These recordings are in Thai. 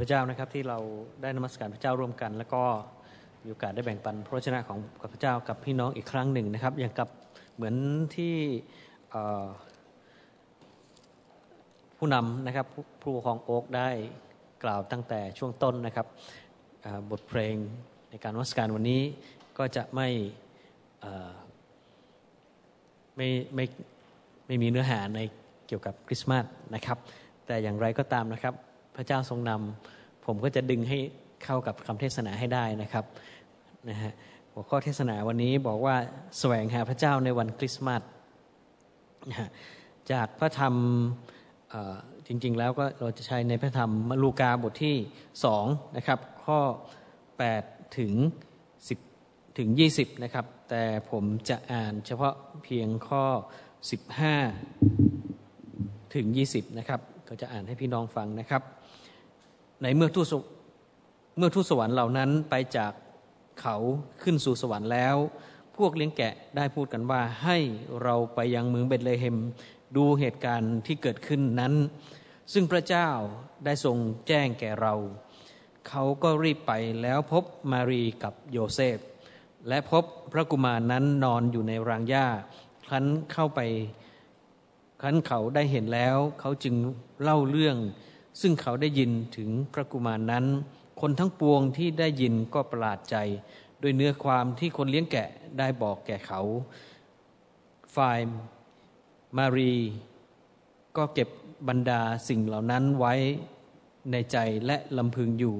พระเจ้านะครับที่เราได้นมัสการพระเจ้าร่วมกัน แล้วก็มีโอกาสได้แบ่งปันพระชนะของพระเจ้ากับพี่น้องอีกครั้งหนึ่งนะครับ อย่างกับเหมือนที่ผู้นำนะครับผู้ปกครองโอ๊กได้กล่าวตั้งแต่ช่วงต้นนะครับบทเพลงในการนมัสการวันนี้ก็จะไม่ไม่ไม่ไม่มีเนื้อหาในเกี่ยวกับคริสต์มาสนะครับ แต่อย่างไรก็ตามนะครับ พระเจ้าทรงนำผมก็จะดึงให้เข้ากับคำเทศนาให้ได้นะครับนะฮะหัวข้อเทศนาวันนี้บอกว่าแสวงหาพระเจ้าในวันคริสต์มาสนะฮะจากพระธรรมจริง ๆ แล้วก็เราจะใช้ในพระธรรมมลูกาบทที่สองนะครับข้อ 8 ถึง 10 ถึง 20 นะครับ แต่ผมจะอ่านเฉพาะเพียงข้อ 15 ถึง 20 นะครับ ก็จะอ่านให้พี่น้องฟังนะครับ ในเมื่อทูตเมื่อทูตสวรรค์เหล่านั้นไปจากเขาขึ้นสู่สวรรค์แล้ว พวกเลี้ยงแกะได้พูดกันว่าให้เราไปยังเมืองเบตเลเฮมดูเหตุการณ์ที่เกิดขึ้นนั้น ซึ่งพระเจ้าได้ทรงแจ้งแก่เรา เขาก็รีบไปแล้วพบมารีกับโยเซฟ และพบพระกุมารนั้นนอนอยู่ในรางหญ้าครั้นเข้าไป รั้นเขาได้เห็นแล้ว เขาจึงเล่าเรื่อง ซึ่งเขาได้ยินถึงพระกุมารนั้น คนทั้งปวงที่ได้ยินก็ประหลาดใจ โดยเนื้อความที่คนเลี้ยงแกะได้บอกแก่เขา ฝ่ายมารี ก็เก็บบรรดาสิ่งเหล่านั้นไว้ในใจและลำพึงอยู่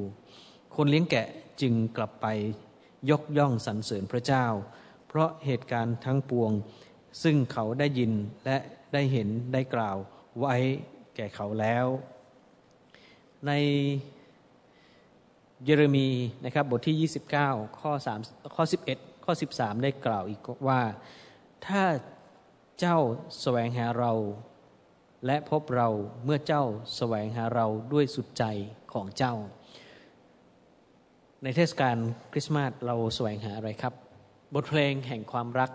คนเลี้ยงแกะจึงกลับไปยกย่องสรรเสริญพระเจ้า เพราะเหตุการณ์ทั้งปวง ซึ่งเขาได้ยินและ ได้เห็นได้กล่าวไว้แก่เขาแล้ว ในเยเรมีนะครับบทที่ 29 ข้อ3ข้อ 11 ข้อ 13 ได้กล่าวอีกว่า ถ้าเจ้าแสวงหาเรา และพบเราเมื่อเจ้าแสวงหาเราด้วยสุดใจของเจ้า ในเทศกาลคริสต์มาสเราแสวงหาอะไรครับ บทเพลงแห่งความรัก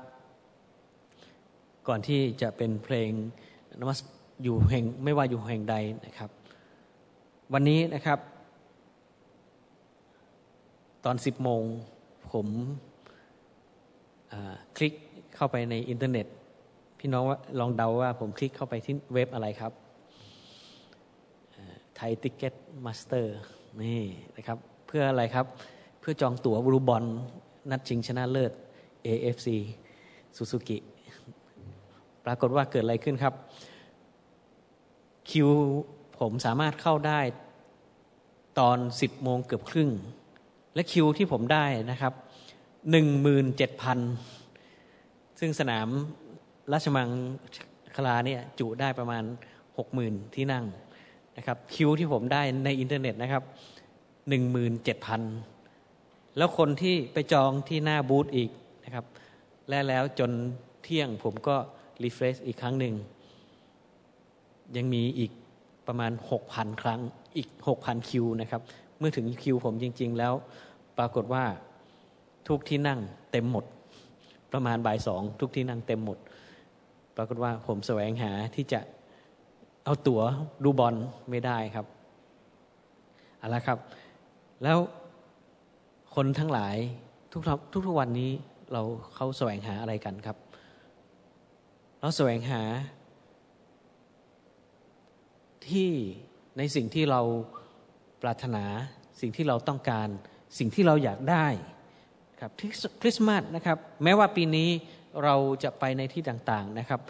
ก่อนที่จะเป็นเพลงนมัสอยู่แห่งไม่ว่าอยู่แห่งใดนะครับ วันนี้นะครับ ตอนสิบโมง ผมคลิกเข้าไปในอินเทอร์เน็ต พี่น้องว่าลองเดาว่าผมคลิกเข้าไปที่เว็บอะไรครับ Thaiticketmaster นี่นะครับ เพื่ออะไรครับ เพื่อจองตั๋วฟุตบอลนัดชิงชนะเลิศ AFC Suzuki ปรากฏว่าเกิดอะไรขึ้นครับ คิวผมสามารถเข้าได้ตอน 10 โมงเกือบครึ่ง และคิวที่ผมได้นะครับ17,000 ซึ่งสนามราชมังคลาเนี่ยจุได้ประมาณหกหมื่นที่นั่งนะครับคิวที่ผมได้ในอินเทอร์เน็ตนะครับหนึ่งหมื่นเจ็ดพันแล้วคนที่ไปจองที่หน้าบูธอีกนะครับ และแล้วจนเที่ยงผมก็ refresh อีกครั้งหนึ่ง ยังมีอีกประมาณหกพันครั้งอีกหกพันคิวนะครับ เมื่อถึงคิวผมจริง ๆ แล้ว ปรากฏว่าทุกที่นั่งเต็มหมด ประมาณบ่ายสองทุกที่นั่งเต็มหมด ปรากฏว่าผมแสวงหาที่จะเอาตั๋วดูบอลไม่ได้ครับเอาละครับ แล้วคนทั้งหลายทุกทุกทุกวันนี้เราเขาแสวงหาอะไรกันครับ เราแสวงหา ที่ในสิ่งที่เราปรารถนา สิ่งที่เราต้องการ สิ่งที่เราอยากได้ครับคริสต์มาสนะครับ แม้ว่าปีนี้เราจะไปในที่ต่างๆนะครับ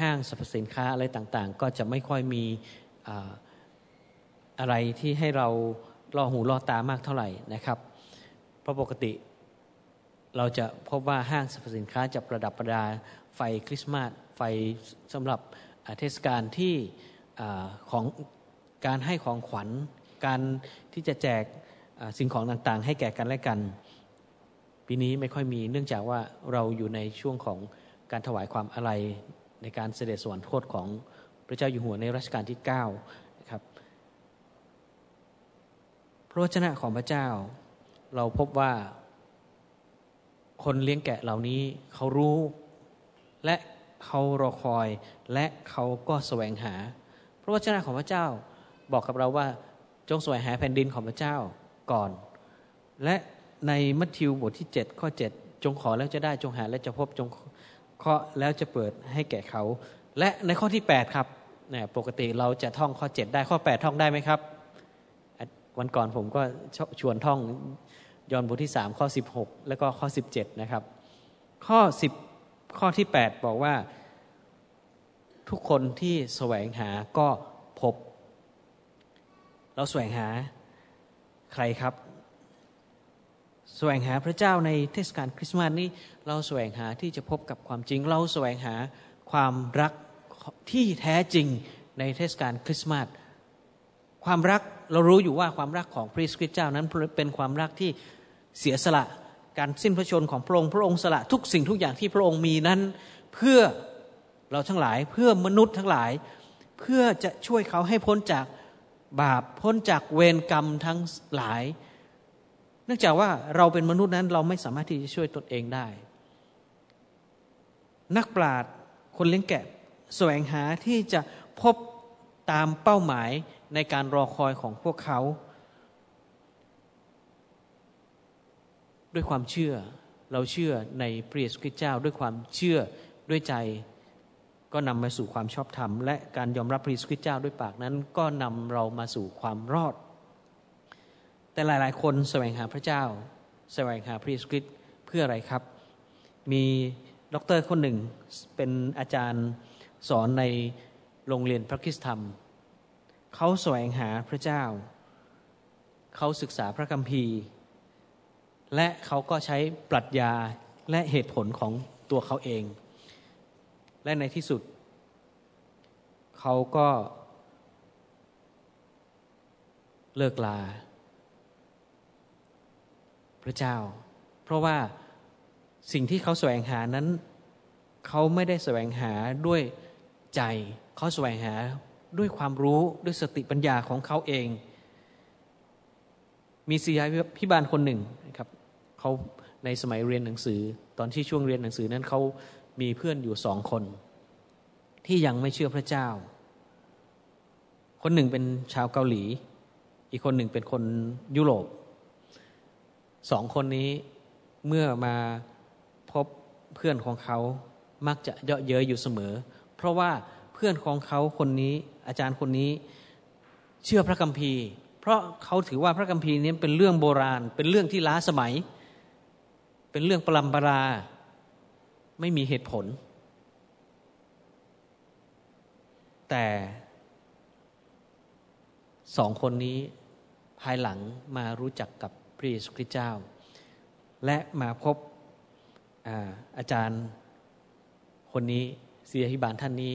ห้างสรรพสินค้าอะไรต่างๆ ก็จะไม่ค่อยมีอะไรที่ให้เรารอหูรอตามากเท่าไหร่นะครับ เพราะปกติ เราจะพบว่าห้างสรรพสินค้าจะประดับประดาไฟคริสต์มาสไฟสำหรับเทศกาลที่ของการให้ของขวัญการที่จะแจกสิ่งของต่างๆ ให้แก่กันและกัน ปีนี้ไม่ค่อยมีเนื่องจากว่าเราอยู่ในช่วงของการถวายความอะไรในการเสด็จสวรรคตของพระเจ้าอยู่หัวในรัชกาลที่9นะครับพระวจนะของพระเจ้าเราพบว่า คนเลี้ยงแกะเหล่านี้เขารู้ และเขารอคอยและเขาก็แสวงหา พระวจนะของพระเจ้าบอกกับเราว่าจงแสวงหาแผ่นดินของพระเจ้าก่อน และในมัทธิวบทที่ 7 ข้อ 7 จงขอแล้วจะได้จงหาและจะพบจงเคาะแล้วจะเปิดให้แก่เขา และในข้อที่ 8 ครับเนี่ยปกติเราจะท่องข้อ 7 ได้ข้อ 8 ท่องได้ไหมครับ วันก่อนผมก็ชวนท่อง ยอห์นบทที่ 3 ข้อ 16 แล้วก็ข้อ 17 นะครับ ข้อ 10 ข้อที่ 8 บอกว่า ทุกคนที่แสวงหาก็พบ เราแสวงหาใครครับ แสวงหาพระเจ้าในเทศกาลคริสต์มาสนี้เราแสวงหาที่จะพบกับความจริง เราแสวงหาความรักที่แท้จริงในเทศกาลคริสต์มาสความรักเรารู้อยู่ว่าความรักของพระคริสต์เจ้านั้นเป็นความรักที่ เสียสละการสิ้นพระชนของพระองค์พระองค์สละทุกสิ่งทุกอย่างที่พระองค์มีนั้น เพื่อเราทั้งหลายเพื่อมนุษย์ทั้งหลาย เพื่อจะช่วยเขาให้พ้นจากบาปพ้นจากเวรกรรมทั้งหลาย เนื่องจากว่าเราเป็นมนุษย์นั้นเราไม่สามารถที่จะช่วยตนเองได้ นักปราชญ์คนเลี้ยงแกะแสวงหาที่จะพบตามเป้าหมายในการรอคอยของพวกเขา ด้วยความเชื่อ เราเชื่อในพระเยซูคริสต์เจ้า ด้วยความเชื่อด้วยใจก็นำมาสู่ความชอบธรรม และการยอมรับพระเยซูคริสต์เจ้าด้วยปากนั้น ก็นำเรามาสู่ความรอด แต่หลาย ๆ คนแสวงหาพระเจ้า แสวงหาพระเยซูคริสต์เพื่ออะไรครับ มีด็อกเตอร์คนหนึ่งเป็นอาจารย์สอนในโรงเรียนพระคิสธรรม เขาแสวงหาพระเจ้า เขาศึกษาพระคัมภีร์ และเขาก็ใช้ปรัชญาและเหตุผลของตัวเขาเอง และในที่สุด เขาก็เลิกลา พระเจ้า เพราะว่าสิ่งที่เขาแสวงหานั้น เขาไม่ได้แสวงหาด้วยใจเขาแสวงหาด้วยความรู้ด้วยสติปัญญาของเขาเอง มีศิยาพิบาลคนหนึ่งนะครับ เขาในสมัยเรียนหนังสือ ตอนที่ช่วงเรียนหนังสือนั้นเขามีเพื่อนอยู่สองคน ที่ยังไม่เชื่อพระเจ้า คนหนึ่งเป็นชาวเกาหลี อีกคนหนึ่งเป็นคนยุโรปสองคนนี้เมื่อมาพบเพื่อนของเขามักจะเยาะเย้ยอยู่เสมอ เพราะว่าเพื่อนของเขาคนนี้อาจารย์คนนี้เชื่อพระคัมภีร์ เพราะเขาถือว่าพระคัมภีร์นี้เป็นเรื่องโบราณ เป็นเรื่องที่ล้าสมัย เป็นเรื่องปรำปรา ไม่มีเหตุผล แต่สองคนนี้ภายหลังมารู้จักกับพระเยซูคริสต์เจ้า และมาพบอาอาจารย์คนนี้เสียหิบาลท่านนี้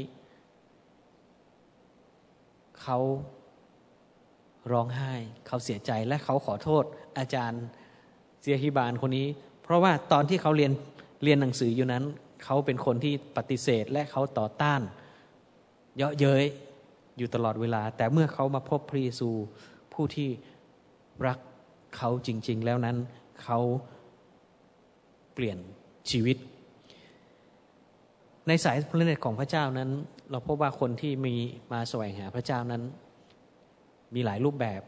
เขาร้องไห้ เขาเสียใจและเขาขอโทษอาจารย์เสียหิบาลคนนี้ เพราะว่าตอนที่เขาเรียนเรียนหนังสืออยู่นั้น เขาเป็นคนที่ปฏิเสธและเขาต่อต้าน เยาะเย้ยอยู่ตลอดเวลา แต่เมื่อเขามาพบพระเยซูผู้ที่รักเขาจริง ๆ แล้วนั้นเขาเปลี่ยนชีวิต ในสายพระเนตรของพระเจ้านั้น เราพบว่าคนที่มีมาแสวงหาพระเจ้านั้น มีหลายรูปแบบ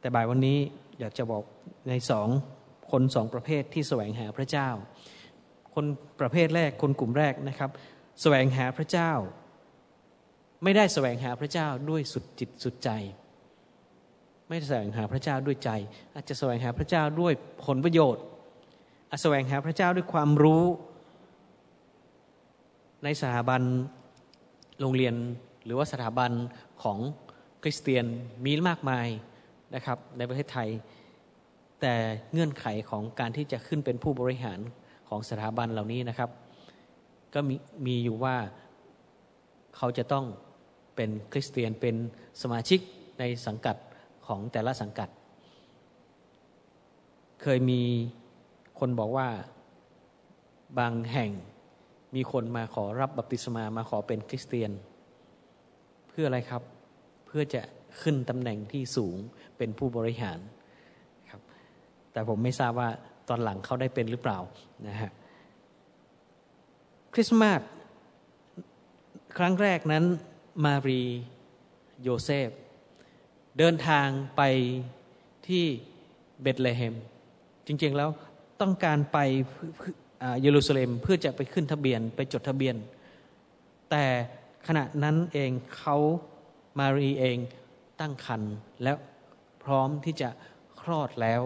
แต่บ่ายวันนี้อยากจะบอกในสอง คนสองประเภทที่แสวงหาพระเจ้า คนประเภทแรกคนกลุ่มแรกนะครับสแสวงหาพระเจ้า ไม่ได้แสวงหาพระเจ้าด้วยสุดจิตสุดใจ ไม่แสวงหาพระเจ้าด้วยใจ อาจจะแสวงหาพระเจ้าด้วยผลประโยชน์อาจแสวงหาพระเจ้าด้วยความรู้ ในสถาบันโรงเรียนหรือว่าสถาบันของคริสเตียนมีมากมายนะครับในประเทศไทย แต่เงื่อนไขของการที่จะขึ้นเป็นผู้บริหารของสถาบันเหล่านี้นะครับ ก็มีมีอยู่ว่าเขาจะต้องเป็นคริสเตียนเป็นสมาชิกในสังกัดของแต่ละสังกัด เคยมีคนบอกว่าบางแห่งมีคนมาขอรับบัพติศมามาขอเป็นคริสเตียน เพื่ออะไรครับเพื่อจะขึ้นตำแหน่งที่สูงเป็นผู้บริหาร แต่ผมไม่ทราบว่าตอนหลังเขาได้เป็นหรือเปล่านะฮะคริสต์มาสครั้งแรกนั้นมารีโยเซฟ เดินทางไปที่เบตเลเฮม จริงๆแล้วต้องการไปเยรูซาเล็มเพื่อจะไปขึ้นทะเบียนไปจดทะเบียน แต่ขณะนั้นเองเขามารีเองตั้งครรภ์แล้วพร้อมที่จะคลอดแล้ว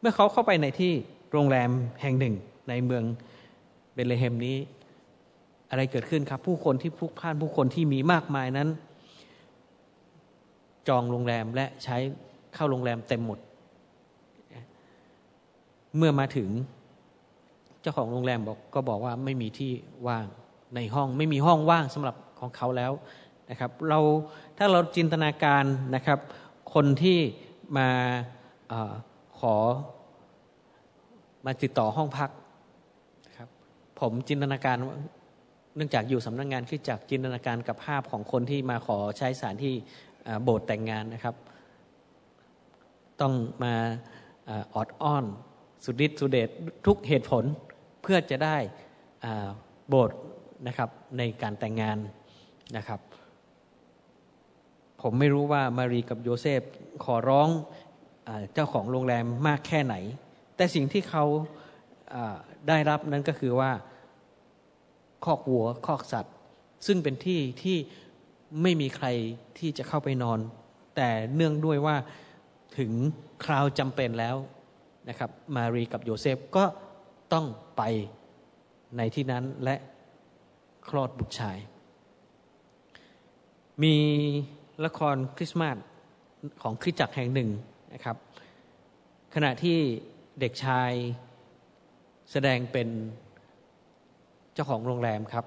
เมื่อเขาเข้าไปในที่โรงแรมแห่งหนึ่งในเมืองเบตเลเฮมนี้ อะไรเกิดขึ้นครับ ผู้คนที่พลุกพล่านผู้คนที่มีมากมายนั้น จองโรงแรมและใช้เข้าโรงแรมเต็มหมด เมื่อมาถึงเจ้าของโรงแรมบอกก็บอกว่าไม่มีที่ว่างในห้องไม่มีห้องว่างสำหรับของเขาแล้วนะครับ เราถ้าเราจินตนาการนะครับ คนที่มา ขอมาติดต่อห้องพักครับ ผมจินตนาการเนื่องจากอยู่สำนักงงานคือจากจินตนาการกับภาพของคนที่มาขอใช้สถานที่โบสถ์แต่งงานนะครับ ต้องมาออดอ้อน สุดฤทธิ์สุดเดชทุกเหตุผลเพื่อจะได้โบสถ์นะครับในการแต่งงานนะครับ ผมไม่รู้ว่ามารีกับโยเซฟขอร้อง เจ้าของโรงแรมมากแค่ไหน แต่สิ่งที่เขาได้รับนั้นก็คือว่าคอกวัวคอกสัตว์ ซึ่งเป็นที่ที่ไม่มีใครที่จะเข้าไปนอน แต่เนื่องด้วยว่าถึงคราวจำเป็นแล้วนะครับ มารีกับโยเซฟก็ต้องไปในที่นั้นและคลอดบุตรชาย มีละครคริสต์มาสของคริสตจักรแห่งหนึ่ง นะครับขณะที่เด็กชายแสดงเป็นเจ้าของโรงแรมครับ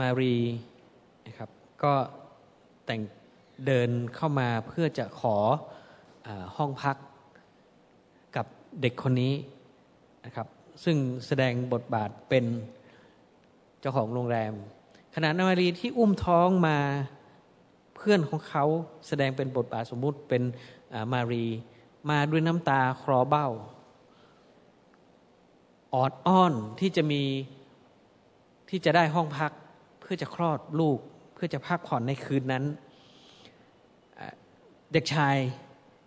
มารีนะครับก็แต่งเดินเข้ามาเพื่อจะขออห้องพักกับเด็กคนนี้นะครับซึ่งแสดงบทบาทเป็นเจ้าของโรงแรม ขณะนามารีที่อุ้มท้องมา พื่อนของเขาแสดงเป็นบทบาทสมมุติเป็นมารี มาด้วยน้ำตาคลอเบ้า ออดอ้อนที่จะมีที่จะได้ห้องพักเพื่อจะคลอดลูก เพื่อจะพักผ่อนในคืนนั้น เด็กชาย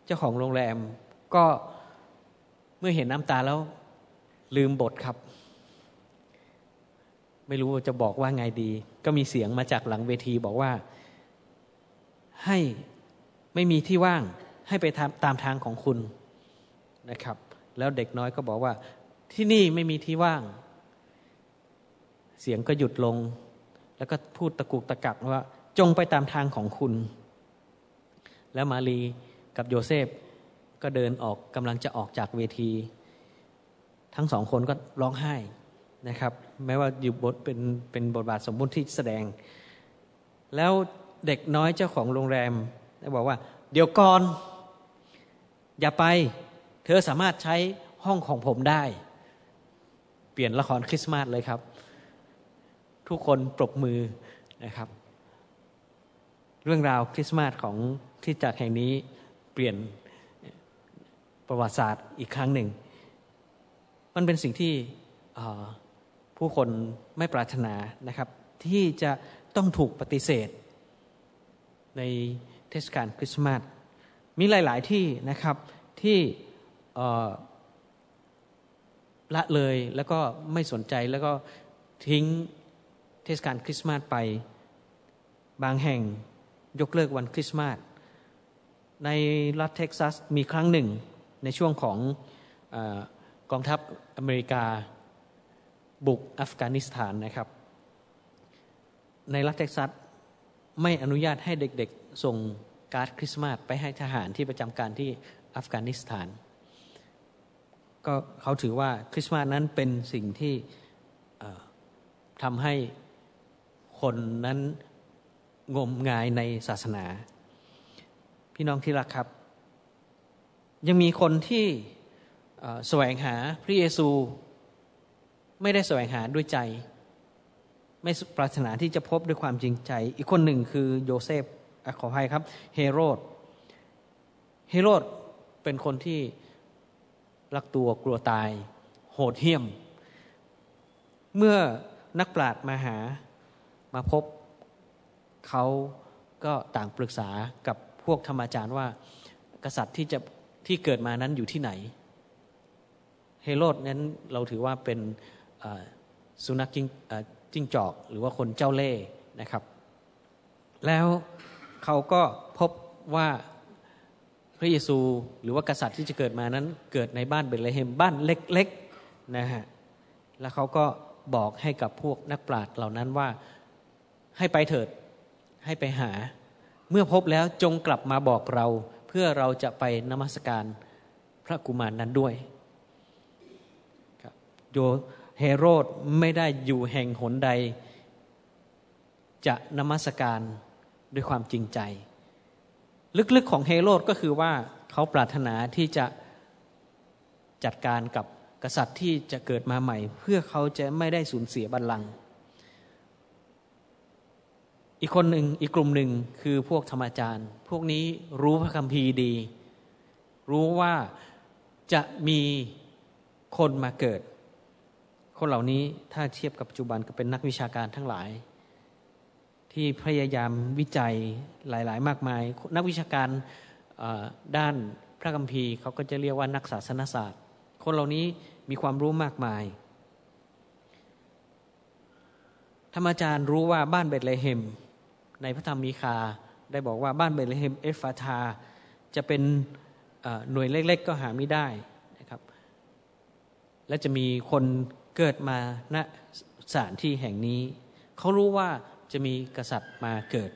เจ้าของโรงแรมก็เมื่อเห็นน้ำตาแล้วลืมบทครับ ไม่รู้จะบอกว่าไงดี ก็มีเสียงมาจากหลังเวทีบอกว่า ให้ไม่มีที่ว่างให้ไปตามทางของคุณนะครับ แล้วเด็กน้อยก็บอกว่า ที่นี่ไม่มีที่ว่าง เสียงก็หยุดลง แล้วก็พูดตะกุกตะกักว่า จงไปตามทางของคุณ แล้วมารีกับโยเซฟก็เดินออกกำลังจะออกจากเวที ทั้งสองคนก็ร้องไห้นะครับ แม้ว่าอยู่บทเป็นเป็นบทบาทสมมุติที่แสดง แล้ว เด็กน้อยเจ้าของโรงแรมได้บอกว่า เดี๋ยวก่อน อย่าไป เธอสามารถใช้ห้องของผมได้ เปลี่ยนละครคริสต์มาสเลยครับ ทุกคนปรบมือนะครับ เรื่องราวคริสต์มาสของที่จักแห่งนี้เปลี่ยนประวัติศาสตร์อีกครั้งหนึ่ง มันเป็นสิ่งที่ผู้คนไม่ปรารถนานะครับ ที่จะต้องถูกปฏิเสธ ในเทศกาลคริสต์มาสมีหลาย ๆ ที่นะครับที่ละเลยแล้วก็ไม่สนใจแล้วก็ทิ้งเทศกาลคริสต์มาสไปบางแห่งยกเลิกวันคริสต์มาสในรัฐเท็กซัสมีครั้งหนึ่งในช่วงของอกองทัพอเมริกาบุกอัฟกานิสถานนะครับ ในรัฐเท็กซัส ไม่อนุญาตให้เด็กๆ ส่งการ์ดคริสต์มาสไปให้ทหารที่ประจำการที่อัฟกานิสถาน ก็เขาถือว่าคริสต์มาสนั้นเป็นสิ่งที่ทำให้คนนั้นงมงายในศาสนา พี่น้องที่รักครับ ยังมีคนที่แสวงหาพระเยซู ไม่ได้แสวงหาด้วยใจ ไม่ปรารถนาที่จะพบด้วยความจริงใจ อีกคนหนึ่งคือโยเซฟอขอให้ครับ เฮโรด เฮโรดเป็นคนที่รักตัวกลัวตาย โหดเหี้ยม เมื่อนักปราชญ์มาหามาพบเขาก็ต่างปรึกษากับพวกธรรมจารย์ว่า กษัตริย์ที่จะที่เกิดมานั้นอยู่ที่ไหน เฮโรดนั้นเราถือว่าเป็นสุนัขจิ้ง จิ้งจอก หรือว่าคนเจ้าเล่ห์นะครับ แล้วเขาก็พบว่าพระเยซูหรือว่ากษัตริย์ที่จะเกิดมานั้น เกิดในบ้านเบเลเฮมบ้านเล็กๆนะฮะแล้วเขาก็บอกให้กับพวกนักปราชญ์เหล่านั้นว่าให้ไปเถิดให้ไปหา เมื่อพบแล้วจงกลับมาบอกเรา เพื่อเราจะไปนมัสการพระกุมารนนั้นด้วยครับโย เฮโรดไม่ได้อยู่แห่งหนใด จะนมัสการด้วยความจริงใจ ลึกๆของเฮโรดก็คือว่าเขาปรารถนาที่จะจัดการกับกษัตริย์ที่จะเกิดมาใหม่ เพื่อเขาจะไม่ได้สูญเสียบัลลังก์อีกคนหนึ่งอีกกลุ่มหนึ่งคือพวกธรรมจารย์ พวกนี้รู้พระคัมภีร์ดี รู้ว่าจะมีคนมาเกิด คนเหล่านี้ถ้าเทียบกับปัจจุบันก็เป็นนักวิชาการทั้งหลาย ที่พยายามวิจัยหลาย ๆ มากมาย นักวิชาการด้านพระคัมภีร์เขาก็จะเรียกว่านักศาสนศาสตร์ คนเหล่านี้มีความรู้มากมายธรรมาจารย์รู้ว่าบ้านเบตเลเฮมในพระธรรมมีคาได้บอกว่าบ้านเบตเลเฮมเอฟราธาห์จะเป็นหน่วยเล็ก ๆ ก็หาไม่ได้นะครับ และจะมีคน เกิดมาณสถานที่แห่งนี้ เขารู้ว่าจะมีกษัตริย์มาเกิด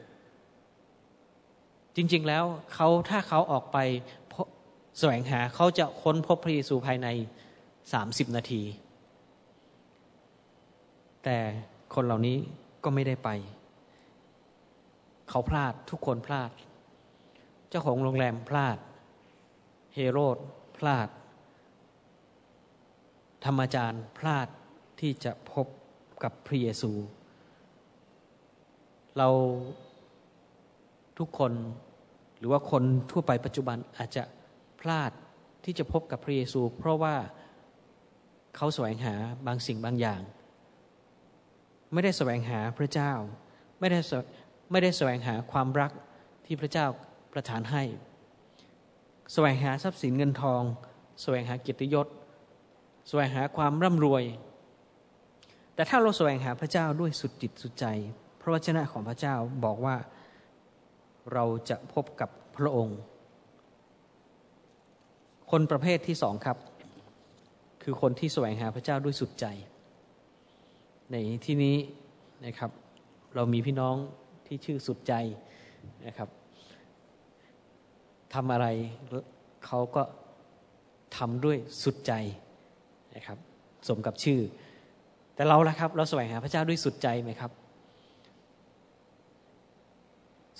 จริงๆแล้วเขาถ้าเขาออกไปแสวงหาเขาจะค้นพบพระเยซูภายในสามสิบนาที แต่คนเหล่านี้ก็ไม่ได้ไป เขาพลาดทุกคนพลาด เจ้าของโรงแรมพลาด เฮโรดพลาด ธรรมจารย์พลาดที่จะพบกับพระเยซู เราทุกคนหรือว่าคนทั่วไปปัจจุบันอาจจะพลาดที่จะพบกับพระเยซู เพราะว่าเขาแสวงหาบางสิ่งบางอย่าง ไม่ได้แสวงหาพระเจ้า ไม่ได้ไม่ได้แสวงหาความรักที่พระเจ้าประทานให้ แสวงหาทรัพย์สินเงินทอง แสวงหาเกียรติยศ แสวงหาความร่ำรวย แต่ถ้าเราแสวงหาพระเจ้าด้วยสุดจิตสุดใจ พระวจนะของพระเจ้าบอกว่าเราจะพบกับพระองค์ คนประเภทที่สองครับ คือคนที่แสวงหาพระเจ้าด้วยสุดใจ ในที่นี้นะครับ เรามีพี่น้องที่ชื่อสุดใจนะครับทำอะไรเขาก็ทำด้วยสุดใจ นะครับ สมกับชื่อ แต่เราล่ะครับ เราแสวงหาพระเจ้าด้วยสุดใจไหมครับ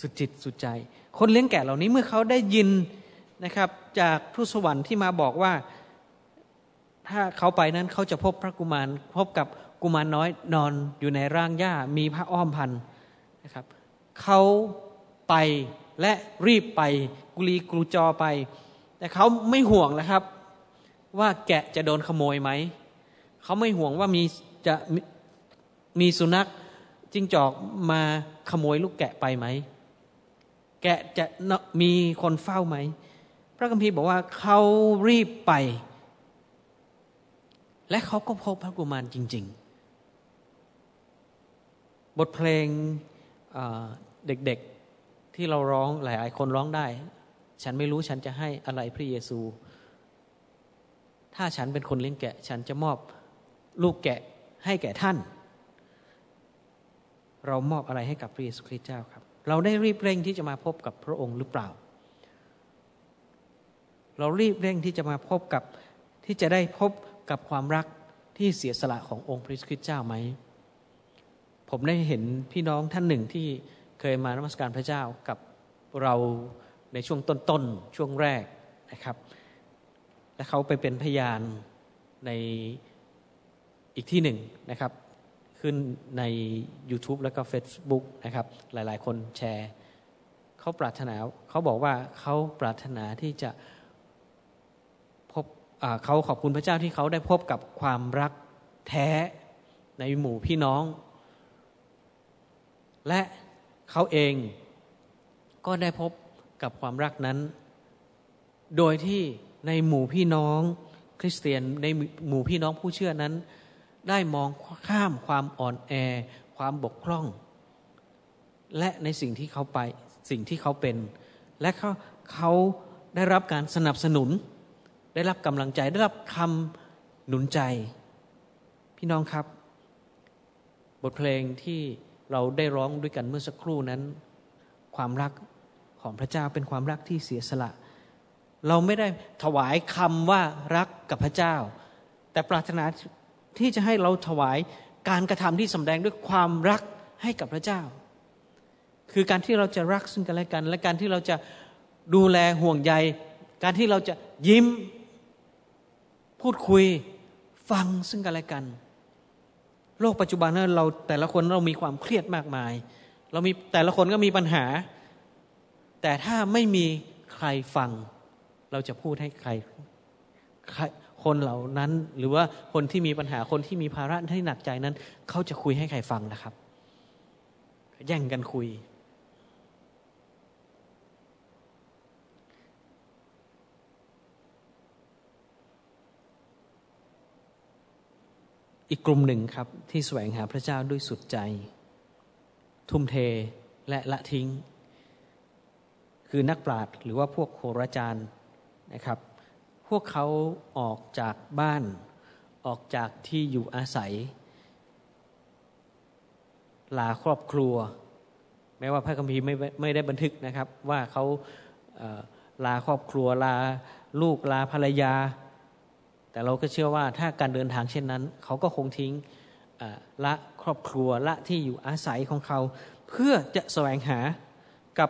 สุดจิตสุดใจ คนเลี้ยงแกะเหล่านี้เมื่อเขาได้ยินนะครับ จากทูตสวรรค์ที่มาบอกว่า ถ้าเขาไปนั้นเขาจะพบพระกุมาร พบกับกุมารน้อยนอนอยู่ในร่างหญ้ามีพระอ้อมพันนะครับเขาไปและรีบไปกุลีกรูจอไป แต่เขาไม่ห่วงนะครับ ว่าแกะจะโดนขโมยไหม เขาไม่ห่วงว่ามีจะมีสุนัขจิ้งจอกมาขโมยลูกแกะไปไหม แกะจะมีคนเฝ้าไหม พระคัมภีร์บอกว่าเขารีบไป และเขาก็พบพระกุมารจริง ๆ บทเพลงเด็กๆที่เราร้องหลายๆคนร้องได้ ฉันไม่รู้ฉันจะให้อะไรพระเยซู ถ้าฉันเป็นคนเลี้ยงแกะ ฉันจะมอบลูกแกะให้แก่ท่าน เรามอบอะไรให้กับพระเยซูคริสต์เจ้าครับ เราได้รีบเร่งที่จะมาพบกับพระองค์หรือเปล่า เรารีบเร่งที่จะมาพบกับที่จะได้พบกับความรักที่เสียสละขององค์พระเยซูคริสต์เจ้าไหม ผมได้เห็นพี่น้องท่านหนึ่งที่เคยมานมัสการพระเจ้ากับเราในช่วงต้นๆช่วงแรกนะครับ และเขาไปเป็นพยานในอีกที่หนึ่งนะครับ ขึ้นใน YouTube แล้วก็ Facebook นะครับ หลายๆ คนแชร์ เขาปรารถนาเขาบอกว่าเขาปรารถนาที่จะพบเขาขอบคุณพระเจ้าที่เขาได้พบกับความรักแท้ในหมู่พี่น้อง และเขาเองก็ได้พบกับความรักนั้น โดยที่ ในหมู่พี่น้องคริสเตียนในหมู่พี่น้องผู้เชื่อนั้น ได้มองข้ามความอ่อนแอ ความบกพร่อง และในสิ่งที่เขาไปสิ่งที่เขาเป็น และเขาเขาได้รับการสนับสนุน ได้รับกำลังใจได้รับคำหนุนใจ พี่น้องครับ บทเพลงที่เราได้ร้องด้วยกันเมื่อสักครู่นั้น ความรักของพระเจ้าเป็นความรักที่เสียสละ เราไม่ได้ถวายคำว่ารักกับพระเจ้า แต่ปรารถนาที่จะให้เราถวายการกระทำที่สำแดงด้วยความรักให้กับพระเจ้า คือการที่เราจะรักซึ่งกันและกัน และการที่เราจะดูแลห่วงใย การที่เราจะยิ้มพูดคุยฟังซึ่งกันและกัน โลกปัจจุบันนั้นเราแต่ละคนเรามีความเครียดมากมาย เรามีแต่ละคนก็มีปัญหา แต่ถ้าไม่มีใครฟัง เราจะพูดให้ใคร คนเหล่านั้นหรือว่าคนที่มีปัญหาคนที่มีภาระที่หนักใจนั้น เขาจะคุยให้ใครฟังนะครับ แย่งกันคุย อีกกลุ่มหนึ่งครับ ที่แสวงหาพระเจ้าด้วยสุดใจ ทุ่มเทและละทิ้ง คือนักปราชญ์หรือว่าพวกโหราจารย์ นะครับ พวกเขาออกจากบ้านออกจากที่อยู่อาศัย ลาครอบครัว แม้ว่าพระคัมภีร์ไม่ไม่ได้บันทึกนะครับ ว่าเขาลาครอบครัวลาลูกลาภรรยา แต่เราก็เชื่อว่าถ้าการเดินทางเช่นนั้น เขาก็คงทิ้งละครอบครัวละที่อยู่อาศัยของเขา เพื่อจะแสวงหากับ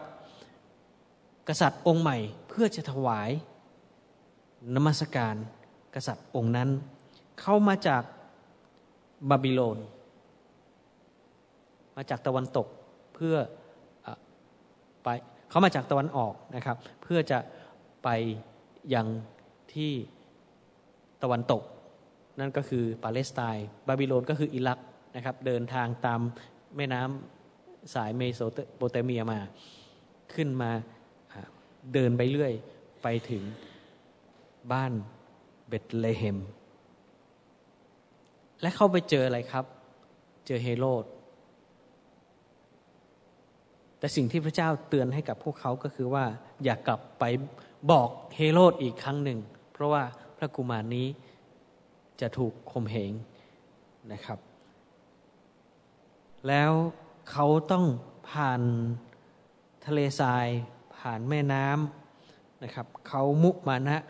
กษัตริย์องค์ใหม่ เพื่อจะถวาย นมัสการกษัตริย์องค์นั้น เข้ามาจากบาบิโลน มาจากตะวันตกเพื่อไปเขามาจากตะวันออกนะครับ เพื่อจะไปยังที่ตะวันตก นั่นก็คือปาเลสไตน์บาบิโลนก็คืออิรักนะครับ เดินทางตามแม่น้ำสายเมโสโปเตเมียมาขึ้นมาเดินไปเรื่อยไปถึง บ้านเบตเลเฮม และเข้าไปเจออะไรครับ เจอเฮโรด แต่สิ่งที่พระเจ้าเตือนให้กับพวกเขาก็คือว่า อย่ากลับไปบอกเฮโรดอีกครั้งหนึ่ง เพราะว่าพระกุมารนี้จะถูกข่มเหงนะครับ แล้วเขาต้องผ่านทะเลทรายผ่านแม่น้ำนะครับ เขามุมานะ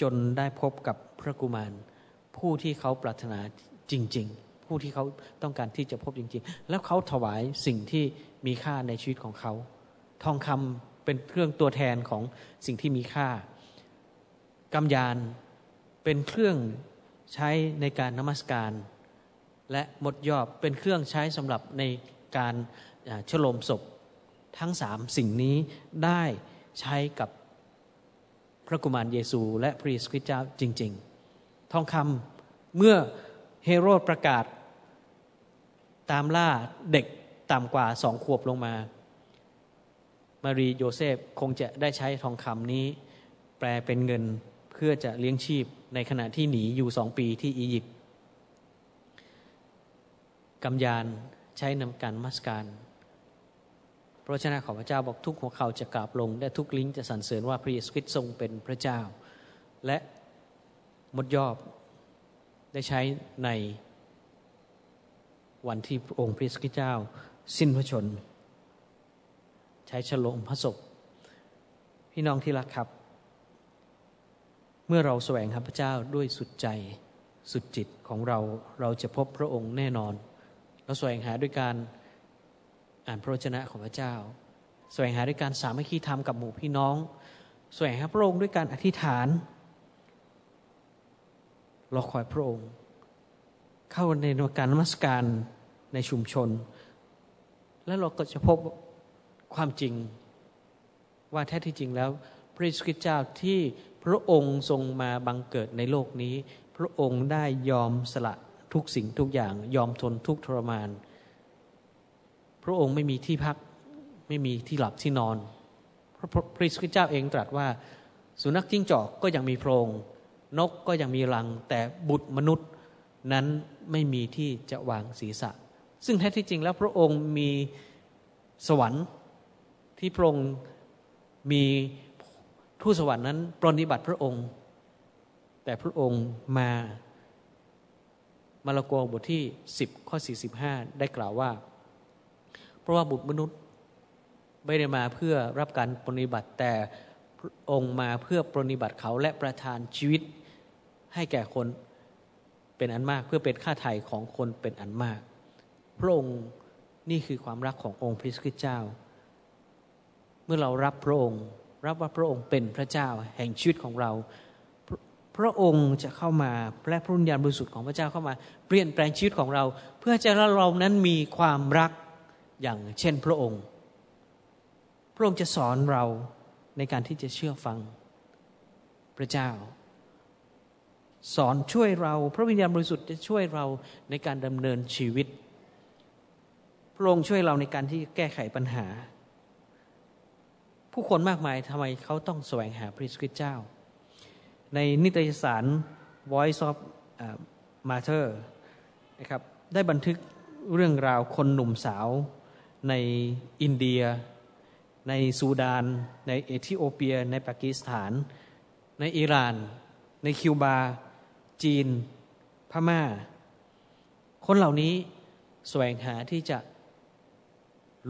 จนได้พบกับพระกุมาร ผู้ที่เขาปรารถนาจริง ๆ ผู้ที่เขาต้องการที่จะพบจริง ๆ แล้วเขาถวายสิ่งที่มีค่าในชีวิตของเขา ทองคำเป็นเครื่องตัวแทนของสิ่งที่มีค่ากำยานเป็นเครื่องใช้ในการนมัสการ และหมดยอบเป็นเครื่องใช้สำหรับในการฉลมศพ ทั้งสามสิ่งนี้ได้ใช้กับ พระกุมารเยซู และพระเยซูคริสต์เจ้าจริง ๆ ทองคำเมื่อเฮโรดประกาศ ตามล่าเด็กต่ำกว่าสองขวบลงมา มารีโยเซฟคงจะได้ใช้ทองคำนี้ แปลเป็นเงินเพื่อจะเลี้ยงชีพในขณะที่หนีอยู่สองปีที่อียิปต์กำยานใช้นำการมัสการ พระชนะของพระเจ้าบอกทุกหัวเขาจะกราบลง และทุกลิ้นจะสรรเสริญว่าพระเยซูคริสต์ทรงเป็นพระเจ้า และมดยอบได้ใช้ในวันที่องค์พระเยซูคริสต์เจ้า สิ้นพระชน ใช้ฉลองพระศพพี่น้องที่รักครับ เมื่อเราแสวงหาพระเจ้าด้วยสุดใจสุดจิตของเราเราจะพบพระองค์แน่นอน เราแสวงหาด้วยการ อ่านพระวจนะของพระเจ้า แสวงหาด้วยการสามัคคีธรรมกับหมู่พี่น้อง แสวงหาพระองค์ด้วยการอธิษฐานรอคอยพระองค์ เข้าในการนมัสการในชุมชน และเราก็จะพบความจริงว่าแท้ที่จริงแล้วพระเยซูคริสต์เจ้าที่พระองค์ทรงมาบังเกิดในโลกนี้ พระองค์ได้ยอมสละทุกสิ่งทุกอย่างยอมทนทุกทรมาน พระองค์ไม่มีที่พักไม่มีที่หลับที่นอน พระพระคริสต์เจ้าเองตรัสว่า สุนัขจิ้งจอกก็ยังมีโพรงนกก็ยังมีรัง แต่บุตรมนุษย์นั้นไม่มีที่จะวางศีรษะ ซึ่งแท้ที่จริงแล้วพระองค์มีสวรรค์ที่พระองค์มีทูตสวรรค์นั้นปรนิบัติพระองค์ แต่พระองค์มามาระโกบทที่ 10 ข้อ 45 ได้กล่าวว่า เพราะว่าบุตรมนุษย์ไม่ได้มาเพื่อรับการปรนิบัติ แต่องค์มาเพื่อปรนิบัติเขาและประทานชีวิตให้แก่คนเป็นอันมาก เพื่อเป็นค่าไถ่ของคนเป็นอันมาก พระองค์นี่คือความรักขององค์พระคริสต์เจ้า เมื่อเรารับพระองค์ รับว่าพระองค์เป็นพระเจ้าแห่งชีวิตของเราพระองค์จะเข้ามาและพระวิญญาณบริสุทธิ์ของพระเจ้าเข้ามา เปลี่ยนแปลงชีวิตของเรา เพื่อจะเรานั้นมีความรัก อย่างเช่นพระองค์ พระองค์จะสอนเราในการที่จะเชื่อฟังพระเจ้า สอนช่วยเรา พระวิญญาณบริสุทธิ์จะช่วยเราในการดำเนินชีวิต พระองค์ช่วยเราในการที่แก้ไขปัญหา ผู้คนมากมายทำไมเขาต้องแสวงหาพระคริสต์เจ้า ในนิตยสาร Voice of Martyr นะครับได้บันทึกเรื่องราวคนหนุ่มสาว ในอินเดีย ในซูดาน ในเอธิโอเปีย ในปากีสถาน ในอิหร่าน ในคิวบา จีน พมา่า คนเหล่านี้แสวงหาที่จะ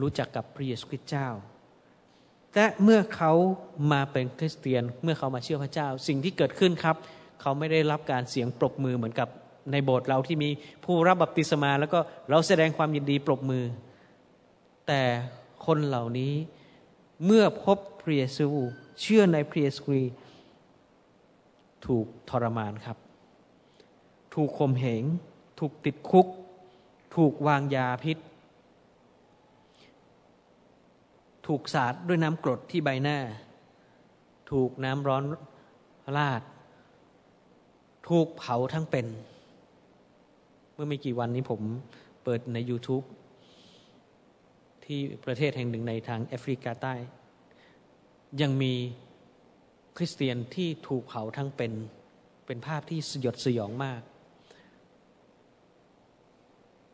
รู้จักกับพระเยซูคริสต์เจ้า แต่เมื่อเขามาเป็นคริสเตียน เมื่อเขามาเชื่อพระเจ้า สิ่งที่เกิดขึ้นครับ เขาไม่ได้รับการเสียงปรบมือเหมือนกับในโบสถ์เราที่มีผู้รับบัพติศมา แล้วก็เราแสดงความยินดีปรบมือ แต่คนเหล่านี้เมื่อพบพระเยซูเชื่อในพระเยซูถูกทรมานครับ ถูกข่มเหง ถูกติดคุก ถูกวางยาพิษ ถูกสาดด้วยน้ำกรดที่ใบหน้า ถูกน้ำร้อนลาด ถูกเผาทั้งเป็น เมื่อไม่กี่วันนี้ผมเปิดใน YouTube ที่ประเทศแห่งหนึ่งในทางแอฟริกาใต้ ยังมีคริสเตียนที่ถูกเผาทั้งเป็นเป็นภาพที่สยดสยองมาก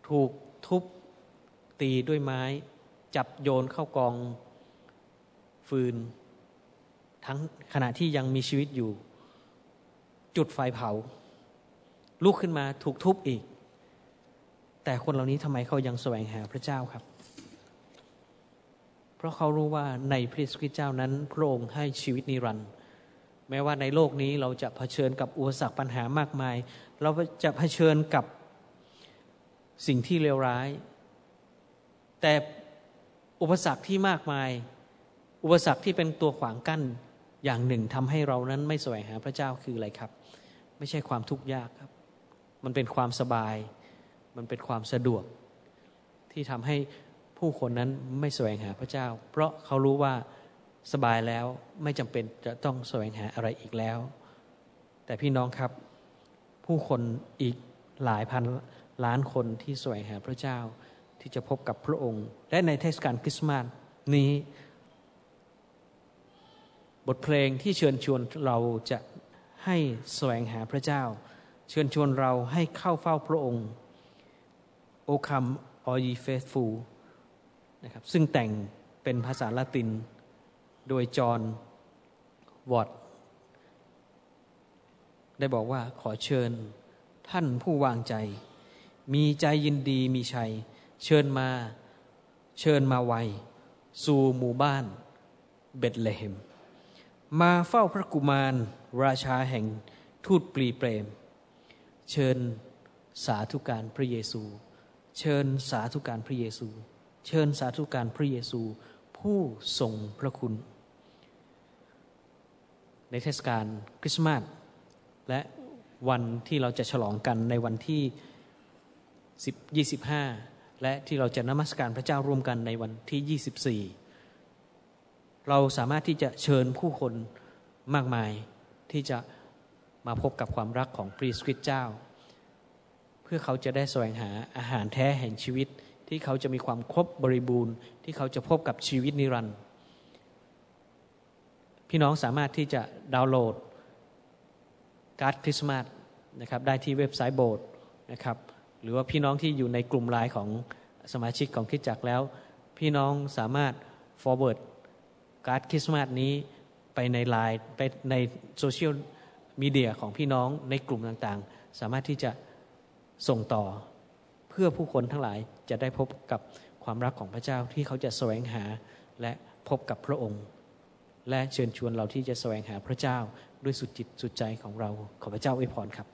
ถูกทุบตีด้วยไม้ จับโยนเข้ากองฟืน ทั้งขณะที่ยังมีชีวิตอยู่ จุดไฟเผา ลุกขึ้นมาถูกทุบอีก แต่คนเหล่านี้ทำไมเขายังแสวงหาพระเจ้าครับ เพราะเขารู้ว่าในพระคริเจ้านั้นพระองค์ให้ชีวิตนิรันดร์แม้ว่าในโลกนี้เราจะเผชิญกับอุปสรรคปัญหามากมาย เราจะเผชิญกับสิ่งที่เลวร้าย แต่อุปสรรคที่มากมาย อุปสรรคที่เป็นตัวขวางกั้นอย่างหนึ่งทำให้เรานั้นไม่แสวงหาพระเจ้าคืออะไรครับ ไม่ใช่ความทุกข์ยากครับ มันเป็นความสบาย มันเป็นความสะดวก ที่ทำให้ ผู้คนนั้นไม่แสวงหาพระเจ้า เพราะเขารู้ว่าสบายแล้วไม่จำเป็นจะต้องแสวงหาอะไรอีกแล้ว แต่พี่น้องครับ ผู้คนอีกหลายพันล้านคนที่แสวงหาพระเจ้าที่จะพบกับพระองค์ และในเทศกาลคริสต์มาสนี้ บทเพลงที่เชิญชวนเราจะให้แสวงหาพระเจ้า เชิญชวนเราให้เข้าเฝ้าพระองค์ O come all ye faithful นะครับซึ่งแต่งเป็นภาษาละตินโดยจอห์นวอตได้บอกว่าขอเชิญท่านผู้วางใจ มีใจยินดีมีชัย เชิญมาเชิญมาไวสู่หมู่บ้านเบตเลเฮม มาเฝ้าพระกุมารราชาแห่งทูตปรีเปรม เชิญสาธุการพระเยซู เชิญสาธุการพระเยซู เชิญสาธุการพระเยซูผู้ทรงพระคุณ ในเทศกาลคริสต์มาสและวันที่เราจะฉลองกันในวันที่10 25 และที่เราจะนมัสการพระเจ้าร่วมกันในวันที่ 24 เราสามารถที่จะเชิญผู้คนมากมายที่จะมาพบกับความรักของพระคริสต์เจ้า เพื่อเขาจะได้แสวงหาอาหารแท้แห่งชีวิต ที่เขาจะมีความครบบริบูรณ์ ที่เขาจะพบกับชีวิตนิรันดร์พี่น้องสามารถที่จะดาวน์โหลดการ์ดคริสต์มาสนะครับได้ที่เว็บไซต์โบสถ์นะครับหรือว่าพี่น้องที่อยู่ในกลุ่มไลน์ของสมาชิกของคิดจักแล้ว พี่น้องสามารถ forward การ์ดคริสต์มาสนี้ไปในไลน์ไปในโซเชียลมีเดียของพี่น้องในกลุ่มต่างๆ สามารถที่จะส่งต่อ เพื่อผู้คนทั้งหลายจะได้พบกับความรักของพระเจ้าที่เขาจะแสวงหาและพบกับพระองค์ และเชิญชวนเราที่จะแสวงหาพระเจ้าด้วยสุดจิตสุดใจของเราขอพระเจ้าอวยพรครับ